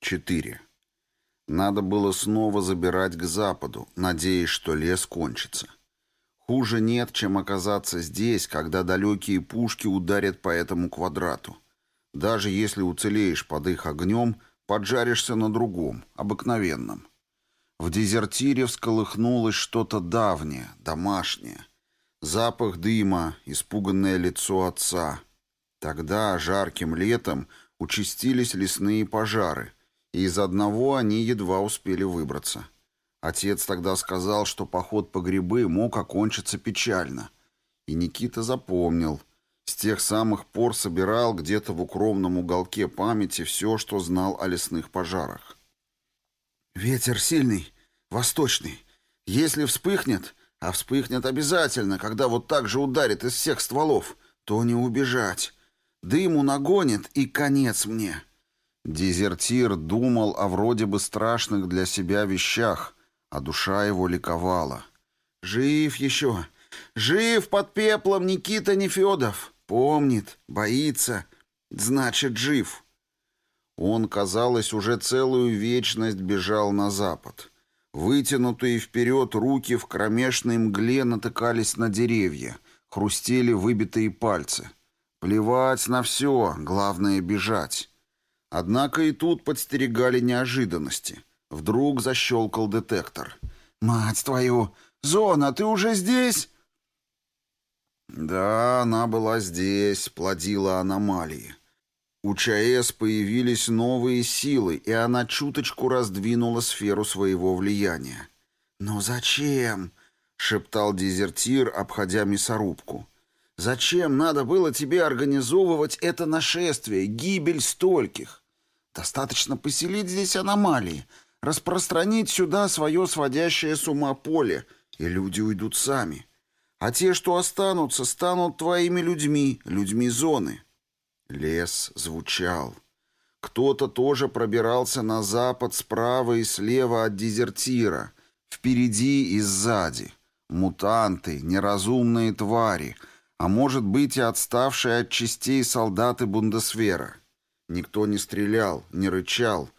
4. Надо было снова забирать к западу, надеясь, что лес кончится. Хуже нет, чем оказаться здесь, когда далекие пушки ударят по этому квадрату. Даже если уцелеешь под их огнем, поджаришься на другом, обыкновенном. В дезертире всколыхнулось что-то давнее, домашнее. Запах дыма, испуганное лицо отца. Тогда, жарким летом, участились лесные пожары, и из одного они едва успели выбраться. Отец тогда сказал, что поход по грибы мог окончиться печально. И Никита запомнил. С тех самых пор собирал где-то в укромном уголке памяти все, что знал о лесных пожарах. «Ветер сильный, восточный. Если вспыхнет, а вспыхнет обязательно, когда вот так же ударит из всех стволов, то не убежать. Дыму нагонит, и конец мне». Дезертир думал о вроде бы страшных для себя вещах, а душа его ликовала. «Жив еще! Жив под пеплом Никита Нефедов! Помнит, боится, значит, жив!» Он, казалось, уже целую вечность бежал на запад. Вытянутые вперед руки в кромешной мгле натыкались на деревья, хрустели выбитые пальцы. Плевать на все, главное — бежать. Однако и тут подстерегали неожиданности. Вдруг защелкал детектор. «Мать твою! Зона, ты уже здесь?» Да, она была здесь, плодила аномалии. У ЧАЭС появились новые силы, и она чуточку раздвинула сферу своего влияния. «Но зачем?» — шептал дезертир, обходя мясорубку. «Зачем надо было тебе организовывать это нашествие, гибель стольких? Достаточно поселить здесь аномалии, распространить сюда свое сводящее с ума поле, и люди уйдут сами. А те, что останутся, станут твоими людьми, людьми зоны». Лес звучал. Кто-то тоже пробирался на запад справа и слева от дезертира, впереди и сзади. Мутанты, неразумные твари, а может быть и отставшие от частей солдаты Бундесвера. Никто не стрелял, не рычал.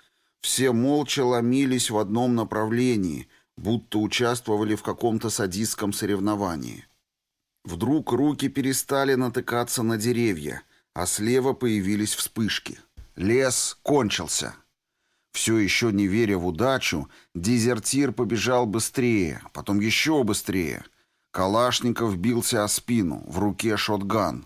Все молча ломились в одном направлении, будто участвовали в каком-то садистском соревновании. Вдруг руки перестали натыкаться на деревья — а слева появились вспышки. Лес кончился. Все еще не веря в удачу, дезертир побежал быстрее, потом еще быстрее. Калашников бился о спину, в руке шотган.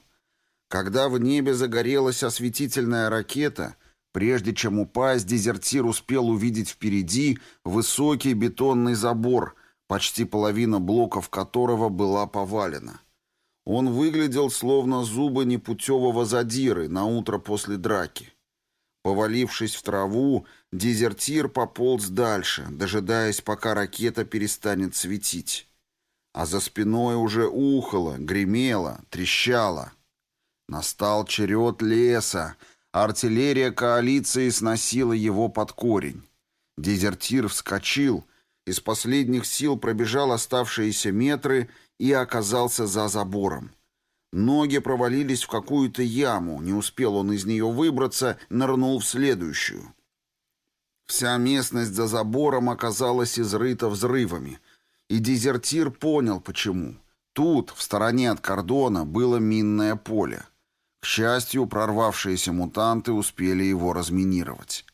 Когда в небе загорелась осветительная ракета, прежде чем упасть, дезертир успел увидеть впереди высокий бетонный забор, почти половина блоков которого была повалена. Он выглядел словно зубы непутевого задиры на утро после драки. Повалившись в траву, дезертир пополз дальше, дожидаясь, пока ракета перестанет светить. А за спиной уже ухало, гремело, трещало. Настал черед леса. Артиллерия коалиции сносила его под корень. Дезертир вскочил, из последних сил пробежал оставшиеся метры и оказался за забором. Ноги провалились в какую-то яму, не успел он из нее выбраться, нырнул в следующую. Вся местность за забором оказалась изрыта взрывами, и дезертир понял, почему. Тут, в стороне от кордона, было минное поле. К счастью, прорвавшиеся мутанты успели его разминировать.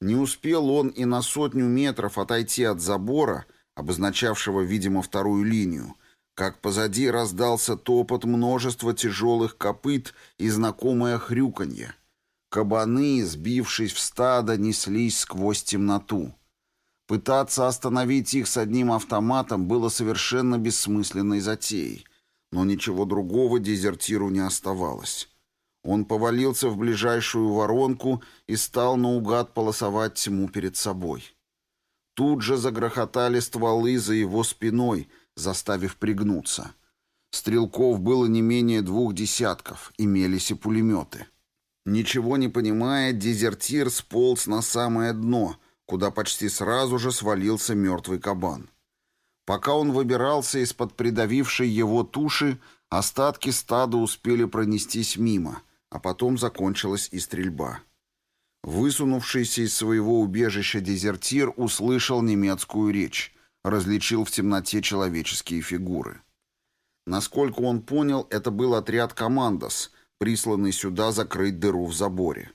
Не успел он и на сотню метров отойти от забора, обозначавшего, видимо, вторую линию, как позади раздался топот множества тяжелых копыт и знакомое хрюканье. Кабаны, сбившись в стадо, неслись сквозь темноту. Пытаться остановить их с одним автоматом было совершенно бессмысленной затеей, но ничего другого дезертиру не оставалось. Он повалился в ближайшую воронку и стал наугад полосовать тьму перед собой. Тут же загрохотали стволы за его спиной, заставив пригнуться. Стрелков было не менее двух десятков, имелись и пулеметы. Ничего не понимая, дезертир сполз на самое дно, куда почти сразу же свалился мертвый кабан. Пока он выбирался из-под придавившей его туши, остатки стада успели пронестись мимо, а потом закончилась и стрельба. Высунувшийся из своего убежища дезертир услышал немецкую речь, различил в темноте человеческие фигуры. Насколько он понял, это был отряд «Командос», присланный сюда закрыть дыру в заборе.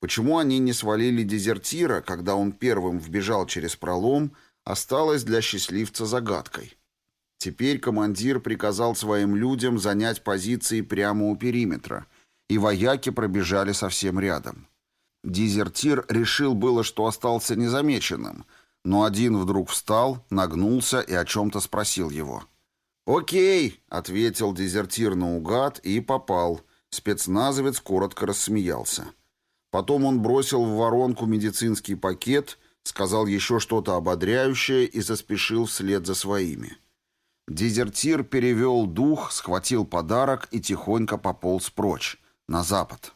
Почему они не свалили дезертира, когда он первым вбежал через пролом, осталось для счастливца загадкой. Теперь командир приказал своим людям занять позиции прямо у периметра, и вояки пробежали совсем рядом. Дезертир решил было, что остался незамеченным, но один вдруг встал, нагнулся и о чем-то спросил его. «Окей», — ответил дезертир наугад и попал. Спецназовец коротко рассмеялся. Потом он бросил в воронку медицинский пакет, сказал еще что-то ободряющее и заспешил вслед за своими. Дезертир перевел дух, схватил подарок и тихонько пополз прочь, на запад.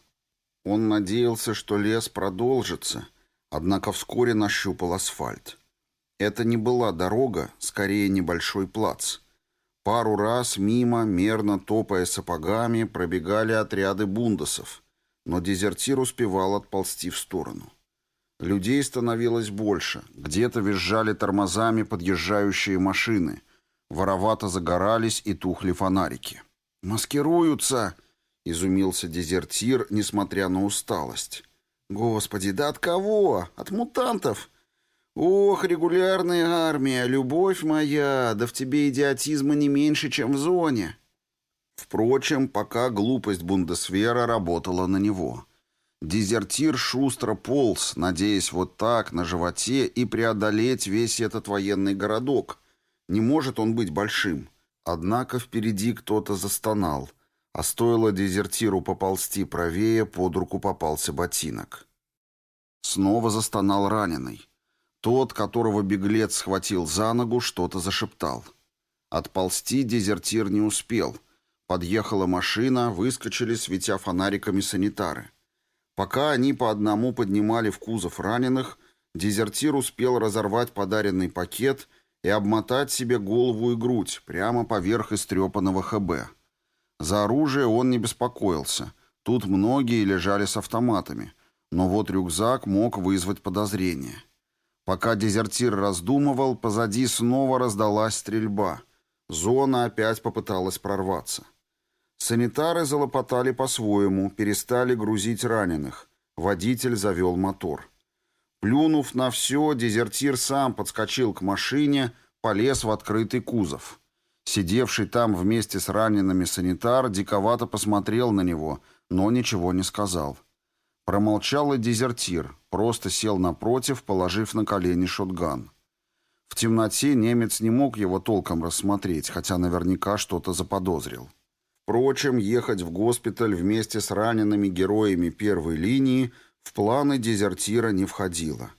Он надеялся, что лес продолжится, однако вскоре нащупал асфальт. Это не была дорога, скорее небольшой плац. Пару раз мимо, мерно топая сапогами, пробегали отряды бундосов, но дезертир успевал отползти в сторону. Людей становилось больше, где-то визжали тормозами подъезжающие машины, воровато загорались и тухли фонарики. «Маскируются!» — изумился дезертир, несмотря на усталость. «Господи, да от кого? От мутантов!» «Ох, регулярная армия, любовь моя, да в тебе идиотизма не меньше, чем в зоне!» Впрочем, пока глупость Бундесвера работала на него. Дезертир шустро полз, надеясь вот так, на животе, и преодолеть весь этот военный городок. Не может он быть большим. Однако впереди кто-то застонал — а стоило дезертиру поползти правее, под руку попался ботинок. Снова застонал раненый. Тот, которого беглец схватил за ногу, что-то зашептал. Отползти дезертир не успел. Подъехала машина, выскочили, светя фонариками санитары. Пока они по одному поднимали в кузов раненых, дезертир успел разорвать подаренный пакет и обмотать себе голову и грудь прямо поверх истрепанного ХБ. За оружие он не беспокоился. Тут многие лежали с автоматами. Но вот рюкзак мог вызвать подозрение. Пока дезертир раздумывал, позади снова раздалась стрельба. Зона опять попыталась прорваться. Санитары залопотали по-своему, перестали грузить раненых. Водитель завел мотор. Плюнув на все, дезертир сам подскочил к машине, полез в открытый кузов. Сидевший там вместе с ранеными санитар диковато посмотрел на него, но ничего не сказал. Промолчал и дезертир, просто сел напротив, положив на колени шотган. В темноте немец не мог его толком рассмотреть, хотя наверняка что-то заподозрил. Впрочем, ехать в госпиталь вместе с ранеными героями первой линии в планы дезертира не входило.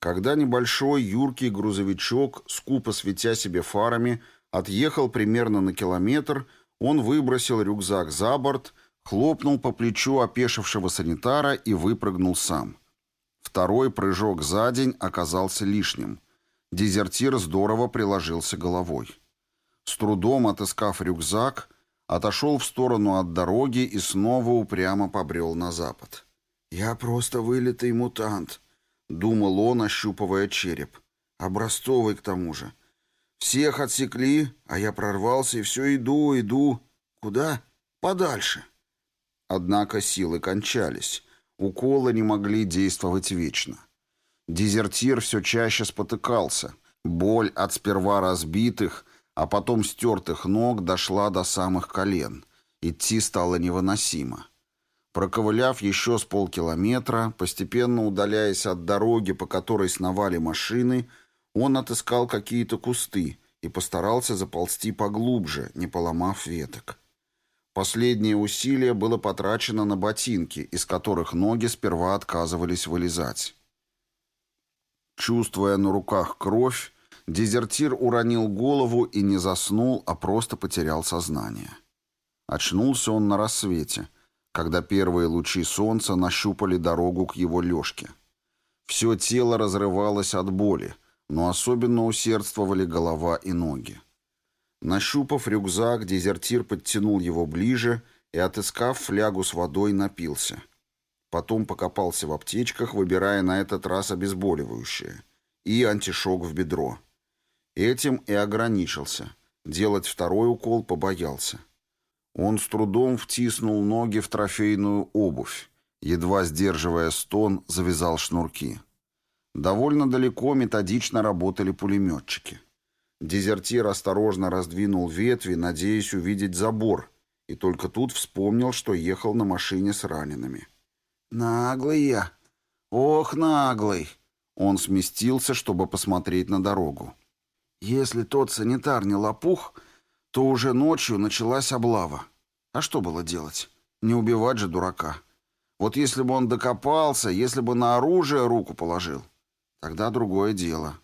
Когда небольшой юркий грузовичок, скупо светя себе фарами, Отъехал примерно на километр, он выбросил рюкзак за борт, хлопнул по плечу опешившего санитара и выпрыгнул сам. Второй прыжок за день оказался лишним. Дезертир здорово приложился головой. С трудом отыскав рюкзак, отошел в сторону от дороги и снова упрямо побрел на запад. «Я просто вылитый мутант», — думал он, ощупывая череп. «Образцовый к тому же. Всех отсекли, а я прорвался и все иду, иду. Куда? Подальше. Однако силы кончались. Уколы не могли действовать вечно. Дезертир все чаще спотыкался. Боль от сперва разбитых, а потом стертых ног дошла до самых колен. Идти стало невыносимо. Проковыляв еще с полкилометра, постепенно удаляясь от дороги, по которой сновали машины, он отыскал какие-то кусты и постарался заползти поглубже, не поломав веток. Последнее усилие было потрачено на ботинки, из которых ноги сперва отказывались вылезать. Чувствуя на руках кровь, дезертир уронил голову и не заснул, а просто потерял сознание. Очнулся он на рассвете, когда первые лучи солнца нащупали дорогу к его лёжке. Все тело разрывалось от боли, но особенно усердствовали голова и ноги. Нащупав рюкзак, дезертир подтянул его ближе и, отыскав флягу с водой, напился. Потом покопался в аптечках, выбирая на этот раз обезболивающее. И антишок в бедро. Этим и ограничился. Делать второй укол побоялся. Он с трудом втиснул ноги в трофейную обувь. Едва сдерживая стон, завязал шнурки. Довольно далеко методично работали пулеметчики. Дезертир осторожно раздвинул ветви, надеясь увидеть забор, и только тут вспомнил, что ехал на машине с ранеными. «Наглый я! Ох, наглый!» Он сместился, чтобы посмотреть на дорогу. Если тот санитар не лопух, то уже ночью началась облава. А что было делать? Не убивать же дурака. Вот если бы он докопался, если бы на оружие руку положил, тогда другое дело.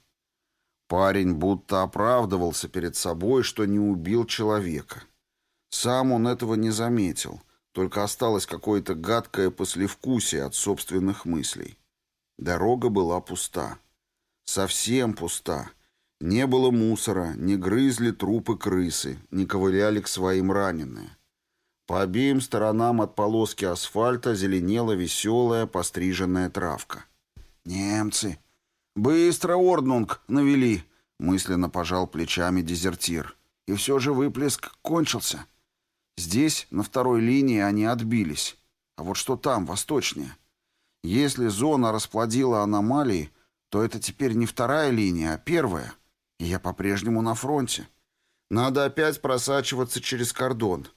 Парень будто оправдывался перед собой, что не убил человека. Сам он этого не заметил, только осталось какое-то гадкое послевкусие от собственных мыслей. Дорога была пуста. Совсем пуста. Не было мусора, не грызли трупы крысы, не ковыляли к своим раненые. По обеим сторонам от полоски асфальта зеленела веселая постриженная травка. «Немцы! Быстро орднунг навели!» — мысленно пожал плечами дезертир. «И все же выплеск кончился. Здесь, на второй линии, они отбились. А вот что там, восточнее? Если зона расплодила аномалии, то это теперь не вторая линия, а первая. Я по-прежнему на фронте. Надо опять просачиваться через кордон.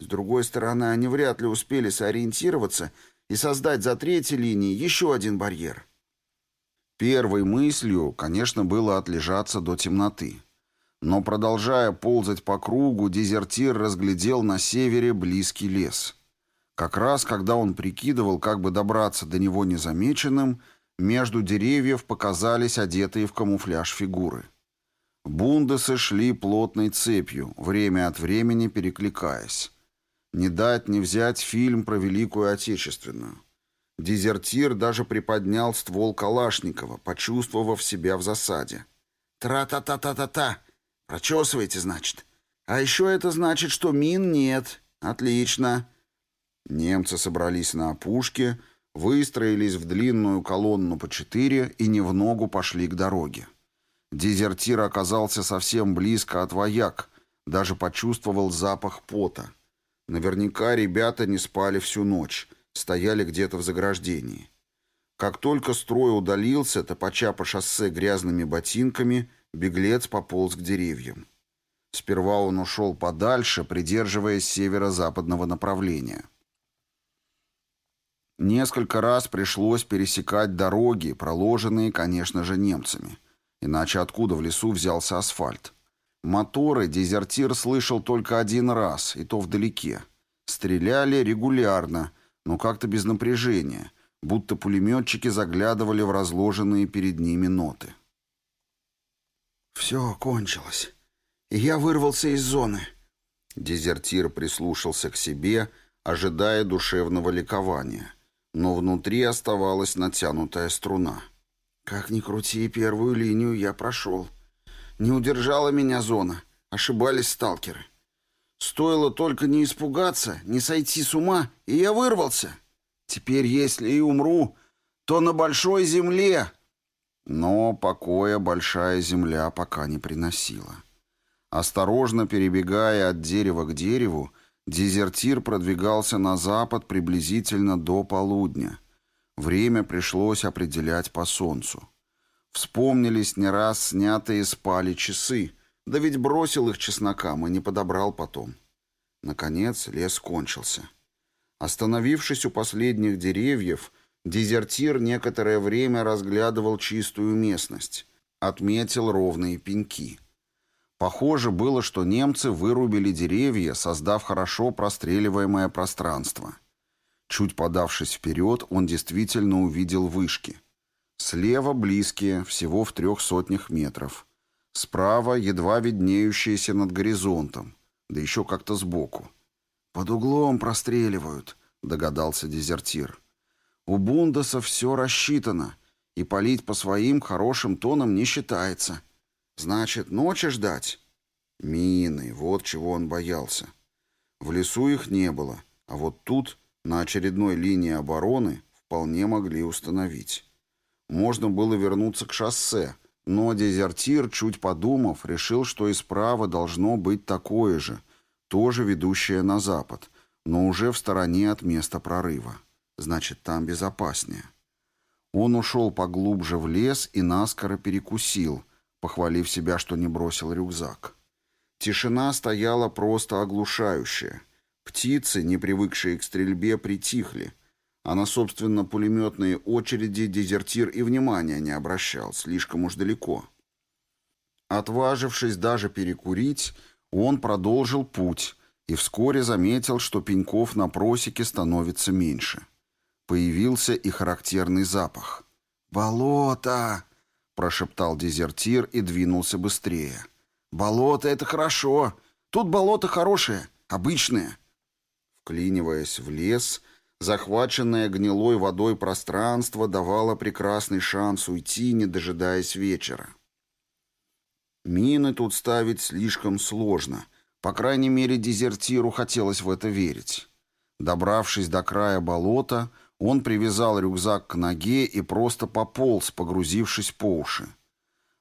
С другой стороны, они вряд ли успели сориентироваться и создать за третьей линией еще один барьер. Первой мыслью, конечно, было отлежаться до темноты. Но, продолжая ползать по кругу, дезертир разглядел на севере близкий лес. Как раз, когда он прикидывал, как бы добраться до него незамеченным, между деревьев показались одетые в камуфляж фигуры. Бундесы шли плотной цепью, время от времени перекликаясь. Не дать не взять фильм про Великую Отечественную. Дезертир даже приподнял ствол Калашникова, почувствовав себя в засаде. «Тра-та-та-та-та-та! Прочесывайте, значит. А еще это значит, что мин нет. Отлично!» Немцы собрались на опушке, выстроились в длинную колонну по четыре и не в ногу пошли к дороге. Дезертир оказался совсем близко от вояк, даже почувствовал запах пота. Наверняка ребята не спали всю ночь, стояли где-то в заграждении. Как только строй удалился, топача по шоссе грязными ботинками, беглец пополз к деревьям. Сперва он ушел подальше, придерживаясь северо-западного направления. Несколько раз пришлось пересекать дороги, проложенные, конечно же, немцами. Иначе откуда в лесу взялся асфальт? Моторы дезертир слышал только один раз, и то вдалеке. Стреляли регулярно, но как-то без напряжения, будто пулеметчики заглядывали в разложенные перед ними ноты. «Все кончилось, и я вырвался из зоны». Дезертир прислушался к себе, ожидая душевного ликования, но внутри оставалась натянутая струна. «Как ни крути, первую линию я прошел». Не удержала меня зона. Ошибались сталкеры. Стоило только не испугаться, не сойти с ума, и я вырвался. Теперь, если и умру, то на большой земле. Но покоя большая земля пока не приносила. Осторожно перебегая от дерева к дереву, дезертир продвигался на запад приблизительно до полудня. Время пришлось определять по солнцу. Вспомнились не раз снятые с пали часы, да ведь бросил их чеснокам и не подобрал потом. Наконец лес кончился. Остановившись у последних деревьев, дезертир некоторое время разглядывал чистую местность, отметил ровные пеньки. Похоже было, что немцы вырубили деревья, создав хорошо простреливаемое пространство. Чуть подавшись вперед, он действительно увидел вышки — Слева близкие, всего в трех сотнях метров. Справа едва виднеющиеся над горизонтом, да еще как-то сбоку. «Под углом простреливают», — догадался дезертир. «У Бундаса все рассчитано, и палить по своим хорошим тонам не считается. Значит, ночи ждать?» Мины, вот чего он боялся. В лесу их не было, а вот тут на очередной линии обороны вполне могли установить. Можно было вернуться к шоссе, но дезертир, чуть подумав, решил, что и справа должно быть такое же, тоже ведущее на запад, но уже в стороне от места прорыва. Значит, там безопаснее. Он ушел поглубже в лес и наскоро перекусил, похвалив себя, что не бросил рюкзак. Тишина стояла просто оглушающая. Птицы, не привыкшие к стрельбе, притихли, а на, собственно, пулеметные очереди дезертир и внимания не обращал, слишком уж далеко. Отважившись даже перекурить, он продолжил путь и вскоре заметил, что пеньков на просеке становится меньше. Появился и характерный запах. «Болото!» — прошептал дезертир и двинулся быстрее. «Болото — это хорошо. Тут болото хорошее, обычное». Вклиниваясь в лес, захваченное гнилой водой пространство давало прекрасный шанс уйти, не дожидаясь вечера. Мины тут ставить слишком сложно. По крайней мере, дезертиру хотелось в это верить. Добравшись до края болота, он привязал рюкзак к ноге и просто пополз, погрузившись по уши.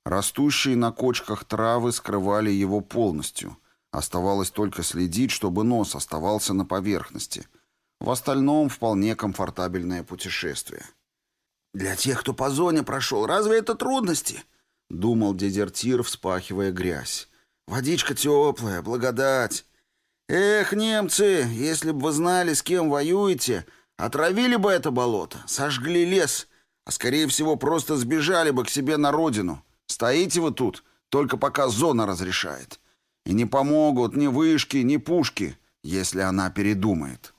Растущие на кочках травы скрывали его полностью. Оставалось только следить, чтобы нос оставался на поверхности. В остальном вполне комфортабельное путешествие. «Для тех, кто по зоне прошел, разве это трудности?» — думал дезертир, вспахивая грязь. «Водичка теплая, благодать. Эх, немцы, если бы вы знали, с кем воюете, Отравили бы это болото, сожгли лес, а скорее всего просто сбежали бы к себе на родину. Стоите вы тут, только пока зона разрешает. И не помогут ни вышки, ни пушки, если она передумает».